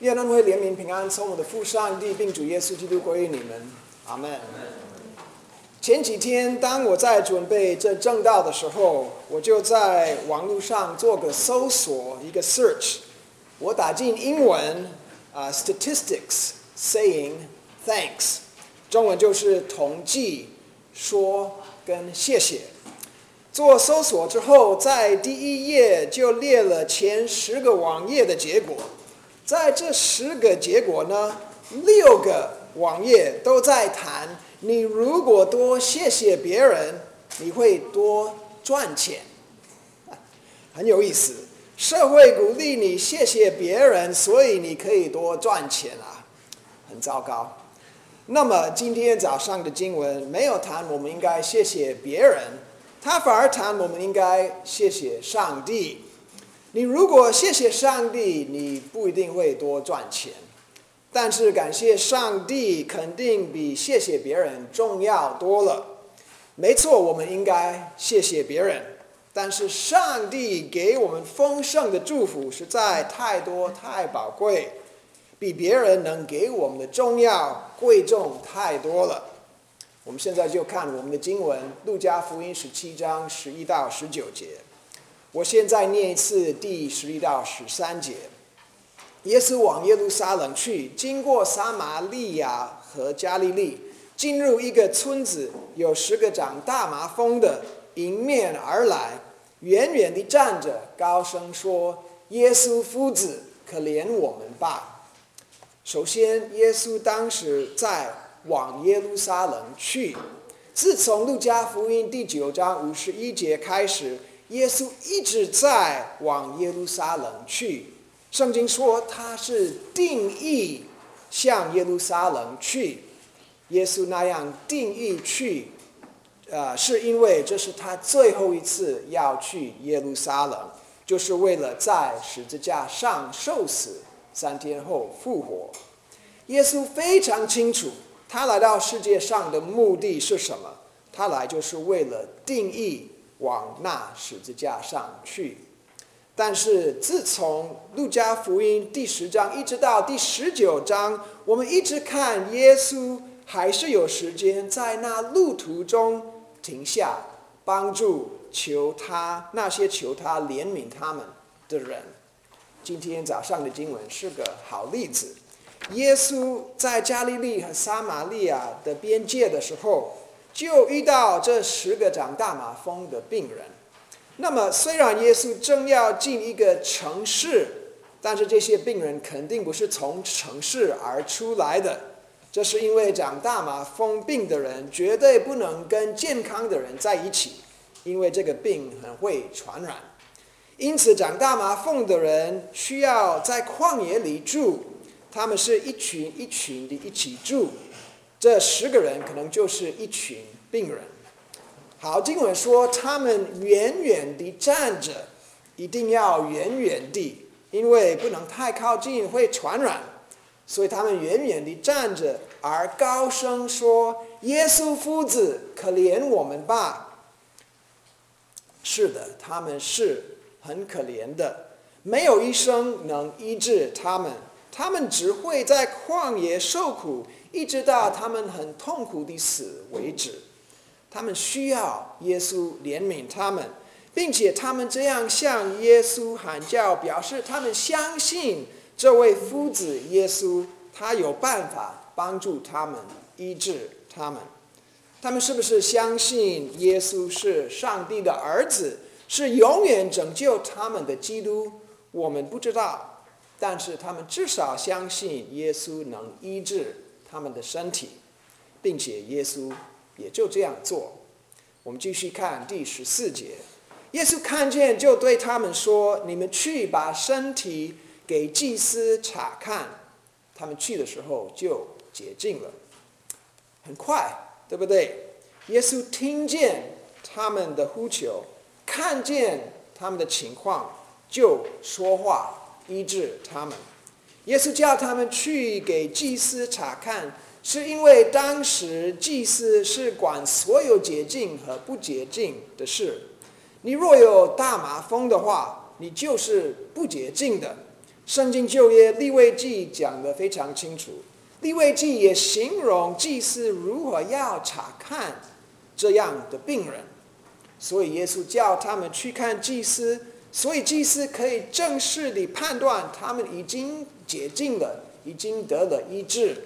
愿恩惠、怜悯、平安从我的父上帝并主耶稣基督归于你们，阿门。前几天，当我在准备这正道的时候，我就在网络上做个搜索，一个 search，我打进英文啊，statistics saying thanks，中文就是统计说跟谢谢。做搜索之后，在第一页就列了前十个网页的结果。在这十个结果呢，六个网页都在谈，你如果多谢谢别人，你会多赚钱，很有意思。社会鼓励你谢谢别人，所以你可以多赚钱啊，很糟糕。那么今天早上的经文没有谈我们应该谢谢别人，他反而谈我们应该谢谢上帝。你如果谢谢上帝，你不一定会多赚钱，但是感谢上帝肯定比谢谢别人重要多了。没错，我们应该谢谢别人，但是上帝给我们丰盛的祝福实在太多太宝贵，比别人能给我们的重要贵重太多了。我们现在就看我们的经文，《路加福音》十七章十一到十九节。我现在念一次第十一到十三节。耶稣往耶路撒冷去，经过撒玛利亚和加利利，进入一个村子，有十个长大麻风的迎面而来，远远地站着，高声说：“耶稣夫子，可怜我们吧！”首先，耶稣当时在往耶路撒冷去。自从路加福音第九章五十一节开始。耶稣一直在往耶路撒冷去。圣经说他是定义向耶路撒冷去。耶稣那样定义去，呃，是因为这是他最后一次要去耶路撒冷，就是为了在十字架上受死，三天后复活。耶稣非常清楚，他来到世界上的目的是什么？他来就是为了定义。往那十字架上去，但是自从路加福音第十章一直到第十九章，我们一直看耶稣还是有时间在那路途中停下，帮助求他那些求他怜悯他们的人。今天早上的经文是个好例子。耶稣在加利利和撒玛利亚的边界的时候。就遇到这十个长大麻风的病人。那么，虽然耶稣正要进一个城市，但是这些病人肯定不是从城市而出来的。这是因为长大麻风病的人绝对不能跟健康的人在一起，因为这个病很会传染。因此，长大麻风的人需要在旷野里住，他们是一群一群的一起住。这十个人可能就是一群病人。好，经文说他们远远地站着，一定要远远地，因为不能太靠近会传染，所以他们远远地站着，而高声说：“耶稣夫子，可怜我们吧！”是的，他们是很可怜的，没有医生能医治他们，他们只会在旷野受苦。一直到他们很痛苦的死为止，他们需要耶稣怜悯他们，并且他们这样向耶稣喊叫，表示他们相信这位夫子耶稣，他有办法帮助他们医治他们。他们是不是相信耶稣是上帝的儿子，是永远拯救他们的基督？我们不知道，但是他们至少相信耶稣能医治。他们的身体，并且耶稣也就这样做。我们继续看第十四节，耶稣看见就对他们说：“你们去把身体给祭司查看。”他们去的时候就洁净了，很快，对不对？耶稣听见他们的呼求，看见他们的情况，就说话医治他们。耶稣叫他们去给祭司查看，是因为当时祭司是管所有洁净和不洁净的事。你若有大麻风的话，你就是不洁净的。圣经旧约立位记讲得非常清楚，立位记也形容祭司如何要查看这样的病人，所以耶稣叫他们去看祭司，所以祭司可以正式地判断他们已经洁净了，已经得了医治，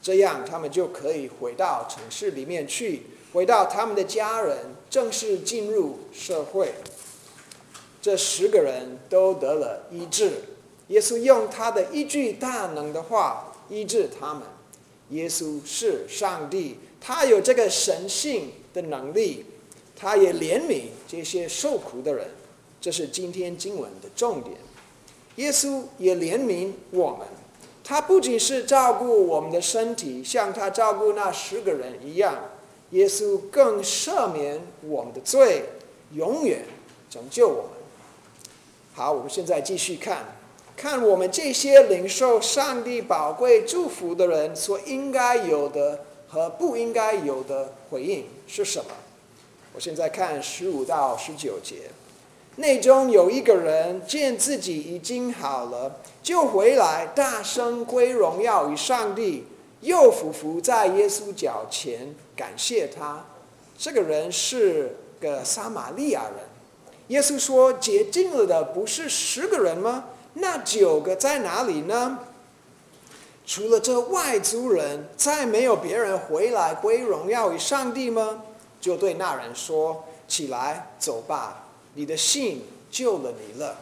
这样他们就可以回到城市里面去，回到他们的家人，正式进入社会。这十个人都得了医治，耶稣用他的一句大能的话医治他们。耶稣是上帝，他有这个神性的能力，他也怜悯这些受苦的人，这是今天经文的重点。耶稣也怜悯我们，他不仅是照顾我们的身体，像他照顾那十个人一样，耶稣更赦免我们的罪，永远拯救我们。好，我们现在继续看，看我们这些领受上帝宝贵祝福的人所应该有的和不应该有的回应是什么。我现在看十五到十九节，内中有一个人见自己已经好了，就回来大声归荣耀与上帝，又俯伏在耶稣脚前感谢他。这个人是个撒玛利亚人。耶稣说：“洁净了的不是十个人吗？那九个在哪里呢？除了这外族人，再没有别人回来归荣耀于上帝吗？”就对那人说：“起来，走吧，你的信救了你了。”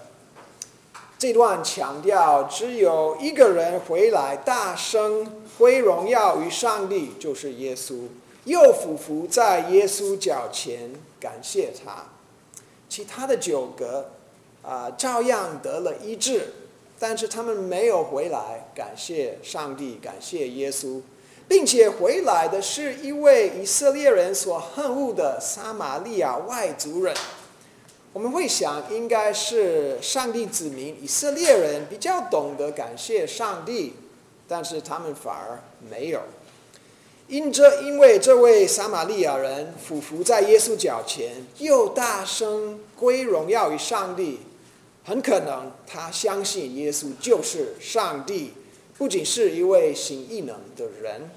这段强调只有一个人回来，大声归荣耀于上帝，就是耶稣，又俯伏在耶稣脚前感谢他。其他的九个啊，照样得了医治，但是他们没有回来感谢上帝，感谢耶稣，并且回来的是一位以色列人所恨恶的撒玛利亚外族人。我们会想，应该是上帝子民以色列人比较懂得感谢上帝，但是他们反而没有。因这，因为这位撒玛利亚人俯伏在耶稣脚前，又大声归荣耀于上帝，很可能他相信耶稣就是上帝，不仅是一位行异能的人，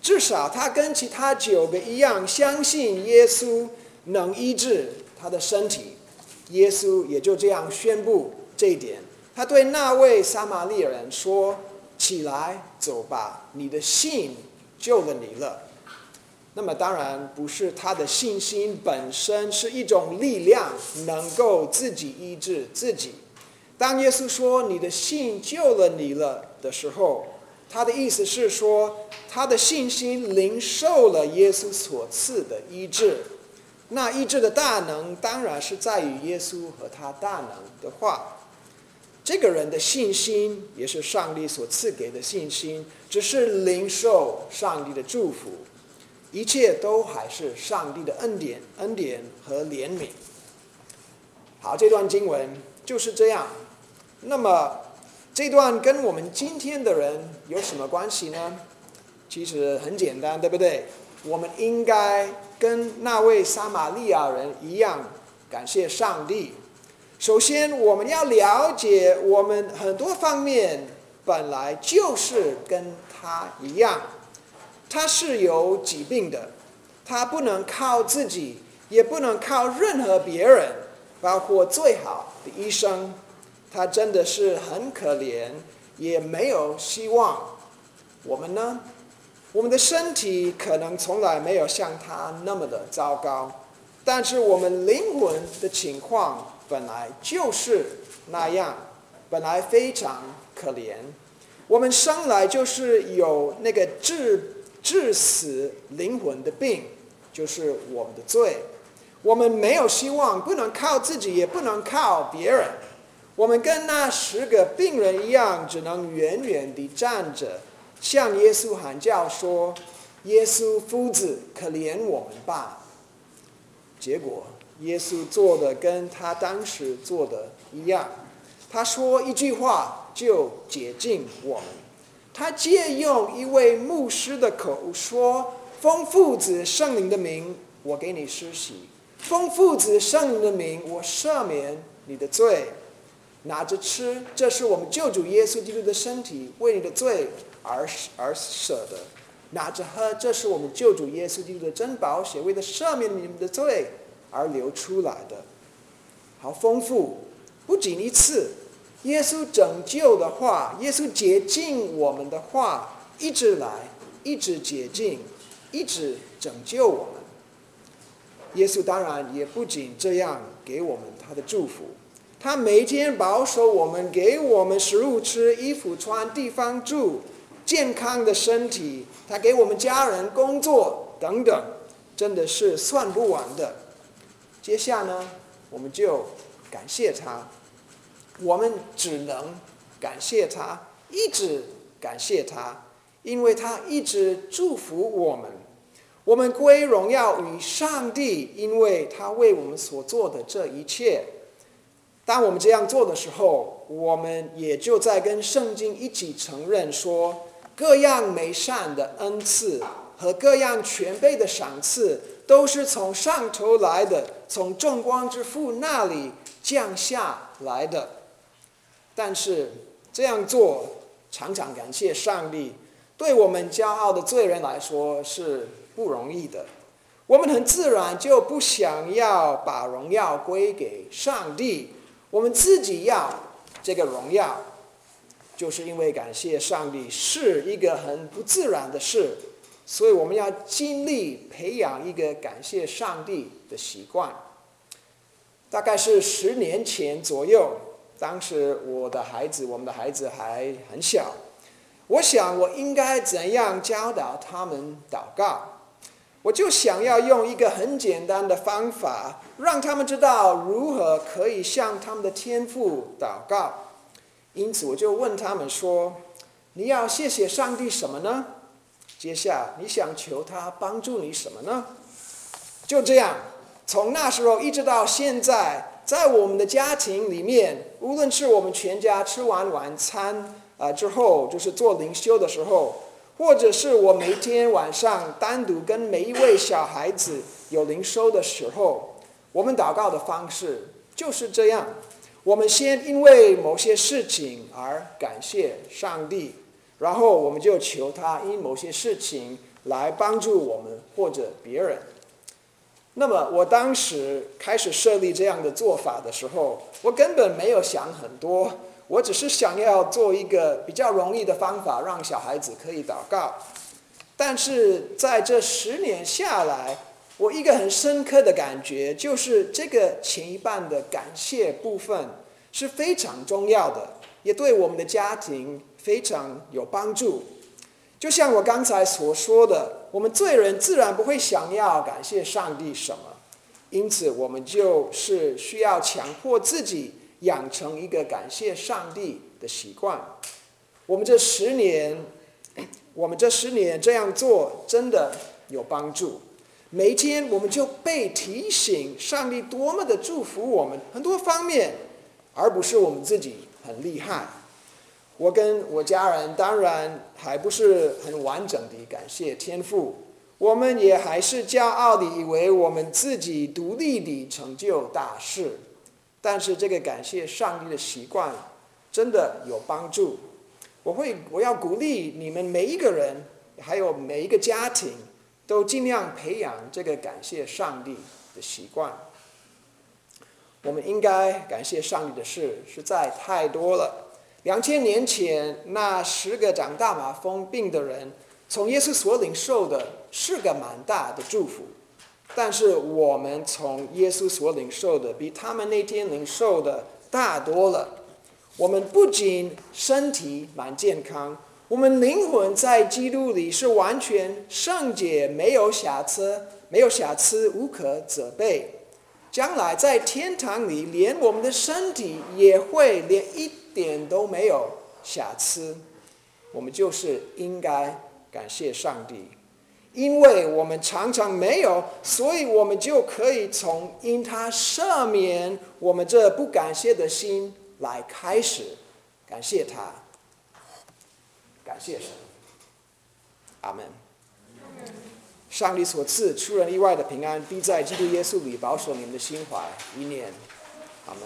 至少他跟其他九个一样，相信耶稣能医治他的身体。耶稣也就这样宣布这一点，他对那位撒玛利亚人说：“起来，走吧，你的信。”救了你了，那么当然不是他的信心本身是一种力量，能够自己医治自己。当耶稣说你的信救了你了的时候，他的意思是说他的信心领受了耶稣所赐的医治。那医治的大能当然是在于耶稣和他大能的话。这个人的信心也是上帝所赐给的信心，只是领受上帝的祝福，一切都还是上帝的恩典、恩典和怜悯。好，这段经文就是这样。那么，这段跟我们今天的人有什么关系呢？其实很简单，对不对？我们应该跟那位撒玛利亚人一样，感谢上帝。首先，我们要了解，我们很多方面本来就是跟他一样，他是有疾病的，他不能靠自己，也不能靠任何别人，包括最好的医生，他真的是很可怜，也没有希望。我们呢，我们的身体可能从来没有像他那么的糟糕，但是我们灵魂的情况。本来就是那样，本来非常可怜。我们生来就是有那个致致死灵魂的病，就是我们的罪。我们没有希望，不能靠自己，也不能靠别人。我们跟那十个病人一样，只能远远地站着，向耶稣喊叫说：“耶稣夫子，可怜我们吧！”结果。耶稣做的跟他当时做的一样，他说一句话就解禁我们。他借用一位牧师的口说：“奉父子圣灵的名，我给你施洗；奉父子圣灵的名，我赦免你的罪。”拿着吃，这是我们救主耶稣基督的身体，为你的罪而而舍得；拿着喝，这是我们救主耶稣基督的珍宝血，为了赦免你们的罪而流出来的。好丰富，不仅一次，耶稣拯救的话，耶稣洁净我们的话，一直来，一直洁净，一直拯救我们。耶稣当然也不仅这样给我们他的祝福。他每天保守我们，给我们食物吃、衣服穿、地方住、健康的身体。他给我们家人工作等等，真的是算不完的。接下呢，我们就感谢他。我们只能感谢他，一直感谢他，因为他一直祝福我们。我们归荣耀与上帝，因为他为我们所做的这一切。当我们这样做的时候，我们也就在跟圣经一起承认说，各样美善的恩赐和各样全备的赏赐，都是从上头来的，从众光之父那里降下来的。但是这样做，常常感谢上帝，对我们骄傲的罪人来说是不容易的。我们很自然就不想要把荣耀归给上帝。我们自己要这个荣耀，就是因为感谢上帝是一个很不自然的事，所以我们要尽力培养一个感谢上帝的习惯。大概是十年前左右，当时我的孩子，我们的孩子还很小，我想我应该怎样教导他们祷告。我就想要用一个很简单的方法，让他们知道如何可以向他们的天父祷告。因此，我就问他们说：“你要谢谢上帝什么呢？接下你想求他帮助你什么呢？”就这样，从那时候一直到现在，在我们的家庭里面，无论是我们全家吃完晚餐啊之后，就是做灵修的时候。或者是我每天晚上单独跟每一位小孩子有灵修的时候，我们祷告的方式就是这样：我们先因为某些事情而感谢上帝，然后我们就求他因某些事情来帮助我们或者别人。那么我当时开始设立这样的做法的时候，我根本没有想很多。我只是想要做一个比较容易的方法，让小孩子可以祷告。但是在这十年下来，我一个很深刻的感觉就是，这个前一半的感谢部分是非常重要的，也对我们的家庭非常有帮助。就像我刚才所说的，我们罪人自然不会想要感谢上帝什么，因此我们就是需要强迫自己。养成一个感谢上帝的习惯。我们这十年，我们这十年这样做真的有帮助。每天，我们就被提醒上帝多么的祝福我们很多方面，而不是我们自己很厉害。我跟我家人当然还不是很完整的感谢天赋，我们也还是骄傲的以为我们自己独立的成就大事。但是这个感谢上帝的习惯真的有帮助。我会，我要鼓励你们每一个人，还有每一个家庭，都尽量培养这个感谢上帝的习惯。我们应该感谢上帝的事实在太多了。两千年前，那十个长大麻风病的人，从耶稣所领受的是个蛮大的祝福。但是我们从耶稣所领受的，比他们那天领受的大多了。我们不仅身体蛮健康，我们灵魂在基督里是完全圣洁，没有瑕疵，没有瑕疵，无可责备。将来在天堂里，连我们的身体也会连一点都没有瑕疵。我们就是应该感谢上帝。因为我们常常没有，所以我们就可以从因他赦免我们这不感谢的心来开始感谢他，感谢神，阿门。上帝所赐出人意外的平安，必在基督耶稣里保守你们的心怀一念，阿门。